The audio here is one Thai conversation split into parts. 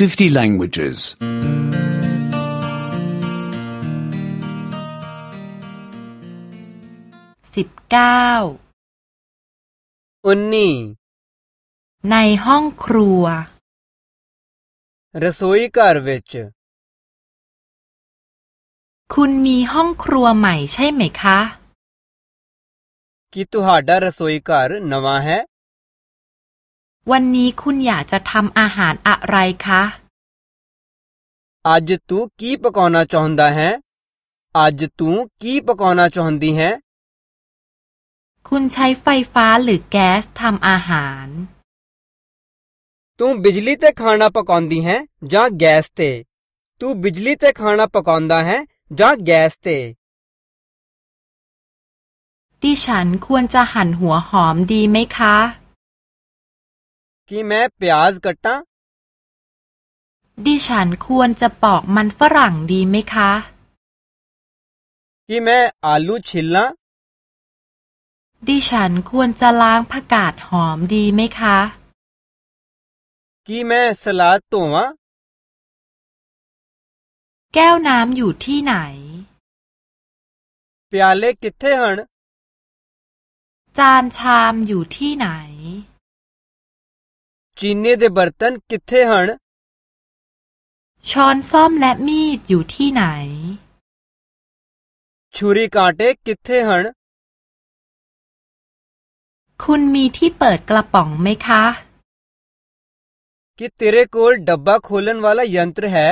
50 languages. 19อุนนี่ในห้องครัวรสอยกาเวชคุณมีห้องครัวใหม่ใช่ไหมคะคิตุฮาดารสอยกานวาเฮวันนี้คุณอยากจะทำอาหารอะไรคะอาจตูกีปกอนาจอนดาा ह อาจตูกีปกอนาจอนดี है คุณใช้ไฟฟ้าหรือแก๊สทำอาหารบิจลีเตะขานาปกอนดีਂ ਦ จ ਹੈ แก๊สเต ਤ ตูบิจลีเต ਤ ขานาปกอนดา ਦ ਾจੈาแก๊สเตੇดิฉันควรจะหั่นหัวหอมดีไหมคะ कि แม่ प्याज कट्टा ดิฉันควรจะปอกมันฝรั่งดีไหมคะี कि म อं आलू छ ลล न ाดิฉันควรจะล้างผักกาดหอมดีไหมคะ क ี मैं सलाद ध ोวाแก้วน้ำอยู่ที่ไหน प ् य ा ल กิเทหันจานชามอยู่ที่ไหน चीने के बर्तन किथे हन छोन सोम ले मीद छुरी कांटे किथे हन कुन मी ठी पर्ड ग्लापोंग मे का कि तेरे कोल डब्बा खोलन वाला यंत्र है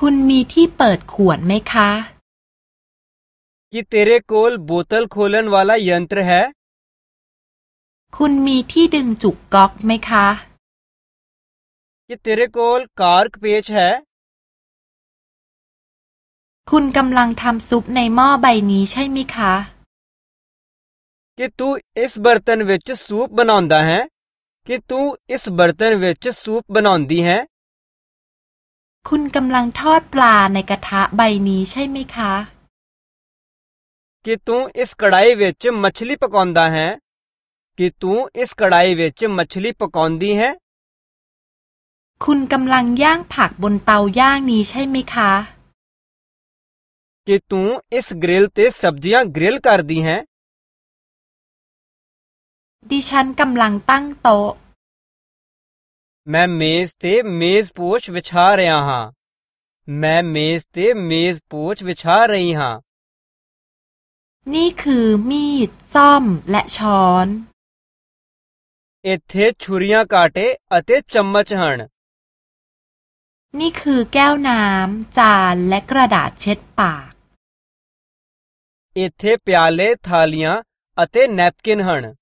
कुन मी ठी पर्ड खुवन मे का कि तेरे कोल बोतल खोलन वाला यंत्र है คุณมีที่ดึงจุกก๊อกไหมคะ क ิ त เรे कोल कार्क पेच है คุณกำลังทำซุปในหม้อใบนี้ใช่ไหมคะ क ส तू इस बर्तन विच स น प बनांदा ิै कि त ส इ บ बर्तन विच सूप ब न ाนดี है คุณกำลังทอดปลาในกระทะใบนี้ใช่ไหมคะ कि त ส इस कढ़ाई विच म छ ีी प กอนดา है ਕਿ ਤੂੰ ਇਸ ਕੜਾਈ ਵਿੱਚ ਮੱਛਲੀ ਪਕਾਉਂਦੀ ਹੈ คุณกำลังย่างผักบนเตาย่างนี้ใช่ไหมคะ ਕਿ ਤੂੰ ਇਸ ਗ੍ਰਿਲ ਤੇ ਸਬਜ਼ੀਆਂ ਗ੍ਰਿਲ ਕਰਦੀ ਹੈ ดิฉันกำลังตั้งโต๊ะ ਮੈਂ ਮੇਜ਼ ਤੇ ਮੇਜ਼ ਪੋਚ ਵਿਛਾ ਰਿਹਾ ਹਾਂ ਮੈਂ ਮੇਜ਼ ਤੇ ਮੇਜ਼ ਪੋਚ ਵਿਛਾ ਰਹੀ ਹਾਂ นี่คือมีดซ่อมและช้อน इथे छुरी काटे अते चम्मच हन นี่คือแก้วน้ำจานและกระดาษเช็ดปาก